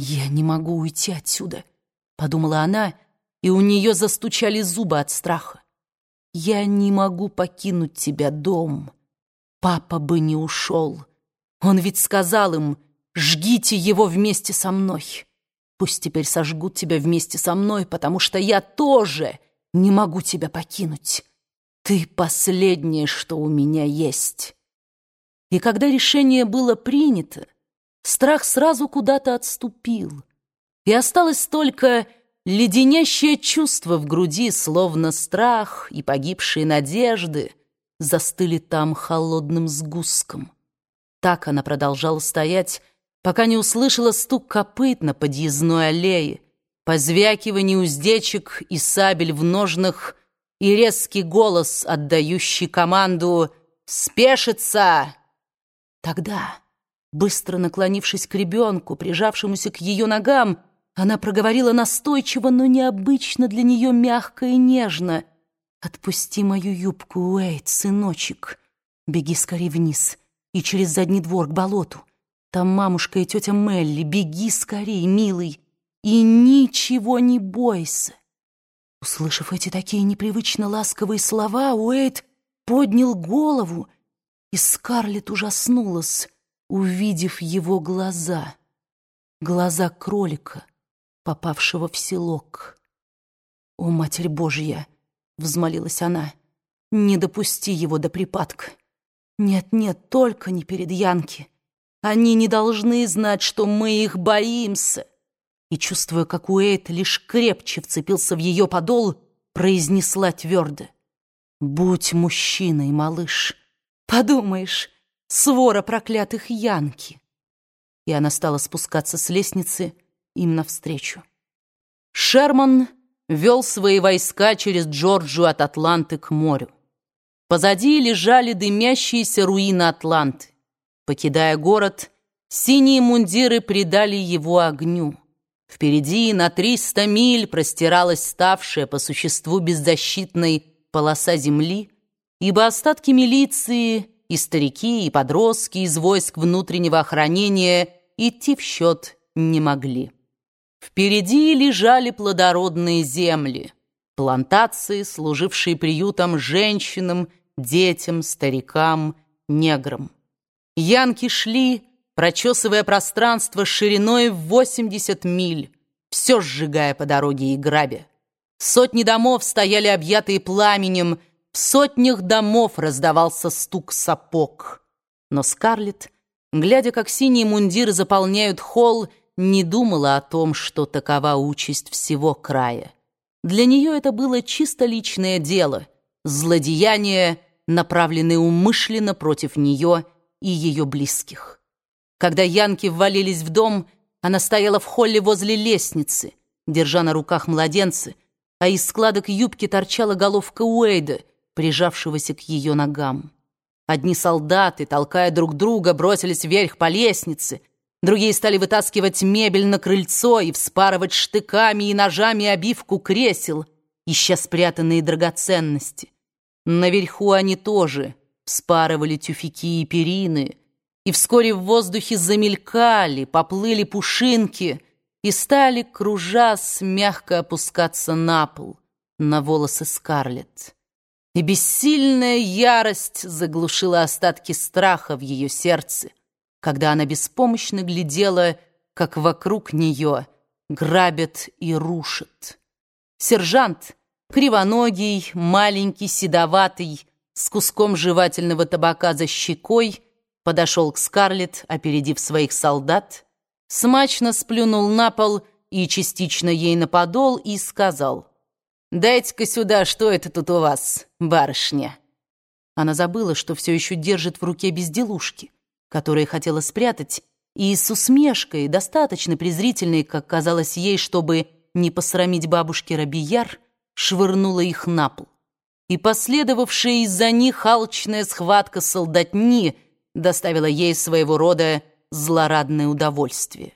«Я не могу уйти отсюда», — подумала она, и у нее застучали зубы от страха. «Я не могу покинуть тебя, дом. Папа бы не ушел. Он ведь сказал им, жгите его вместе со мной. Пусть теперь сожгут тебя вместе со мной, потому что я тоже не могу тебя покинуть. Ты последнее, что у меня есть». И когда решение было принято, страх сразу куда-то отступил, и осталось только леденящее чувство в груди, словно страх и погибшие надежды застыли там холодным сгустком. Так она продолжала стоять, пока не услышала стук копыт на подъездной аллее, позвякивание уздечек и сабель в ножнах и резкий голос, отдающий команду «Спешиться!» Тогда, быстро наклонившись к ребенку, прижавшемуся к ее ногам, она проговорила настойчиво, но необычно для нее мягко и нежно. «Отпусти мою юбку, Уэйт, сыночек. Беги скорее вниз и через задний двор к болоту. Там мамушка и тетя Мелли. Беги скорее, милый, и ничего не бойся». Услышав эти такие непривычно ласковые слова, Уэйт поднял голову, и Скарлетт ужаснулась, увидев его глаза. Глаза кролика, попавшего в селок. «О, Матерь Божья!» — взмолилась она. «Не допусти его до припадка. Нет-нет, только не перед Янки. Они не должны знать, что мы их боимся». И, чувствуя, как Уэйт лишь крепче вцепился в ее подол, произнесла твердо. «Будь мужчиной, малыш». Подумаешь, свора проклятых Янки. И она стала спускаться с лестницы им навстречу. Шерман вел свои войска через Джорджию от Атланты к морю. Позади лежали дымящиеся руины Атланты. Покидая город, синие мундиры придали его огню. Впереди на триста миль простиралась ставшая по существу беззащитной полоса земли, ибо остатки милиции и старики, и подростки из войск внутреннего охранения идти в счет не могли. Впереди лежали плодородные земли, плантации, служившие приютом женщинам, детям, старикам, неграм. Янки шли, прочесывая пространство шириной в 80 миль, все сжигая по дороге и грабя. Сотни домов стояли объятые пламенем, в сотнях домов раздавался стук сапог. Но Скарлетт, глядя, как синие мундиры заполняют холл, не думала о том, что такова участь всего края. Для нее это было чисто личное дело, злодеяние, направленное умышленно против нее и ее близких. Когда янки ввалились в дом, она стояла в холле возле лестницы, держа на руках младенца, а из складок юбки торчала головка Уэйда, прижавшегося к ее ногам. Одни солдаты, толкая друг друга, бросились вверх по лестнице, другие стали вытаскивать мебель на крыльцо и вспарывать штыками и ножами обивку кресел, ища спрятанные драгоценности. Наверху они тоже вспарывали тюфяки и перины, и вскоре в воздухе замелькали, поплыли пушинки и стали, кружась, мягко опускаться на пол, на волосы Скарлетт и бессильная ярость заглушила остатки страха в ее сердце, когда она беспомощно глядела, как вокруг нее грабят и рушат. Сержант, кривоногий, маленький, седоватый, с куском жевательного табака за щекой, подошел к Скарлетт, опередив своих солдат, смачно сплюнул на пол и частично ей на подол и сказал — «Дайте-ка сюда, что это тут у вас, барышня?» Она забыла, что все еще держит в руке безделушки, которые хотела спрятать, и с усмешкой, достаточно презрительной, как казалось ей, чтобы не посрамить бабушке Рабияр, швырнула их на пол. И последовавшая из-за них алчная схватка солдатни доставила ей своего рода злорадное удовольствие.